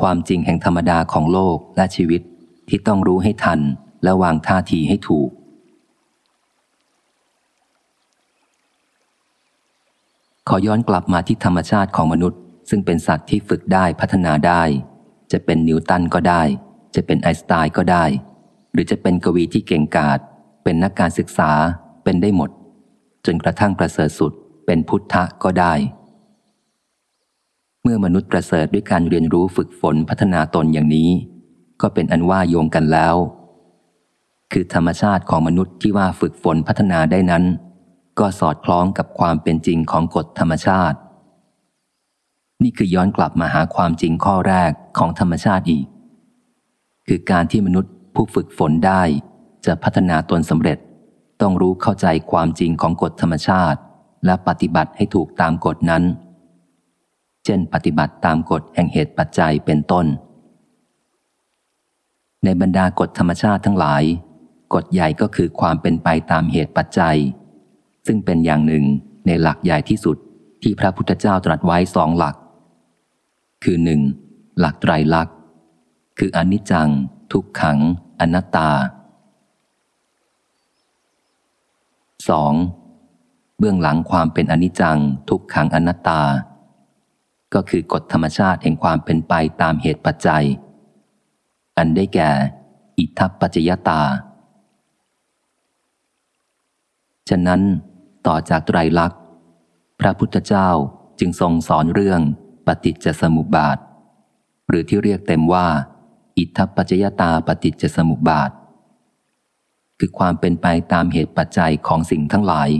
ความจริงแห่งธรรมดาของโลกและชีวิตที่ต้องรู้ให้ทันและวางท่าทีให้ถูก ขอย้อนกลับมาที่ธรรมชาติของมนุษย์ ซึ่งเป็นสัตว์ที่ฝึกได้พัฒนาได้ จะเป็นนิวตันก็ได้ จะเป็นไอสไตน์ก็ได้ หรือจะเป็นกวีที่เก่งกาจเป็นนักการศึกษาเป็นได้หมด จนกระทั่งประเสริฐสุดเป็นพุทธะก็ได้ เมื่อมนุษย์ประเสริฐด้วยการเรียนรู้ฝึกฝนพัฒนาตนอย่างนี้ ก็เป็นอันว่าโยงกันแล้ว คือธรรมชาติของมนุษย์ที่ว่าฝึกฝนพัฒนาได้นั้น ก็สอดคล้องกับความเป็นจริงของกฎธรรมชาติ นี่คือย้อนกลับมาหาความจริงข้อแรกของธรรมชาติอีก คือการที่มนุษย์ผู้ฝึกฝนได้ จะพัฒนาตนสำเร็จ ต้องรู้เข้าใจความจริงของกฎธรรมชาติ และปฏิบัติให้ถูกตามกฎนั้น เช่นปฏิบัติตามกฎแห่งเหตุปัจจัยเป็นต้น ในบรรดากฎธรรมชาติทั้งหลาย กฎใหญ่ก็คือความเป็นไปตามเหตุปัจจัย ซึ่งเป็นอย่างหนึ่งในหลักใหญ่ที่สุดที่พระพุทธเจ้าตรัสไว้สองหลัก คือหนึ่งหลักไตรลักษณ์ คืออนิจจัง ทุกขัง อนัตตา 2. เบื้องหลังความเป็นอนิจจัง ทุกขังอนัตตา ก็คือกฎธรรมชาติแห่งความเป็นไปตามเหตุปัจจัย อันได้แก่ อิทัปปัจจยตา ฉะนั้นต่อจากไตรลักษณ์ พระพุทธเจ้าจึงทรงสอนเรื่องปฏิจจสมุปบาท หรือที่เรียกเต็มว่า อิทัปปัจจยตาปฏิจจสมุปบาท คือความเป็นไปตามเหตุปัจจัยของสิ่งทั้งหลาย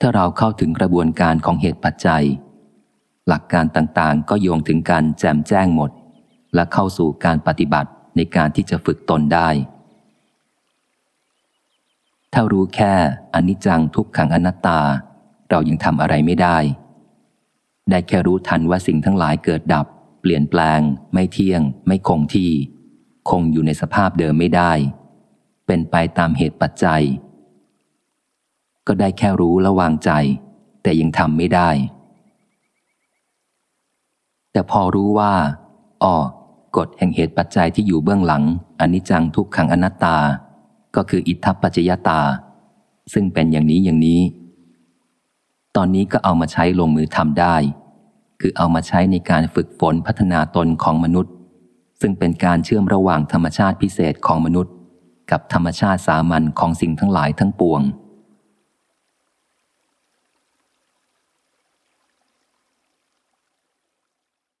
ถ้าเราเข้าถึงกระบวนการของเหตุปัจจัย หลักการต่างๆ ก็โยงถึงการแจมแจ้งหมด และเข้าสู่การปฏิบัติในการที่จะฝึกตนได้ ถ้ารู้แค่อนิจจังทุกขังอนัตตา เรายังทำอะไรไม่ได้ ได้แค่รู้ทันว่าสิ่งทั้งหลายเกิดดับ เปลี่ยนแปลง ไม่เที่ยง ไม่คงที่ คงอยู่ในสภาพเดิมไม่ได้ เป็นไปตามเหตุปัจจัย ก็ได้แค่รู้และวางใจ แต่ยังทำไม่ได้ แต่พอรู้ว่าอ๋อกฎแห่งเหตุปัจจัยที่อยู่เบื้องหลังอนิจจังทุกขังอนัตตา ก็คืออิทธปัจจยตา ซึ่งเป็นอย่างนี้อย่างนี้ ตอนนี้ก็เอามาใช้ลงมือทำได้ คือเอามาใช้ในการฝึกฝนพัฒนาตนของมนุษย์ ซึ่งเป็นการเชื่อมระหว่างธรรมชาติพิเศษของมนุษย์ กับธรรมชาติสามัญของสิ่งทั้งหลายทั้งปวง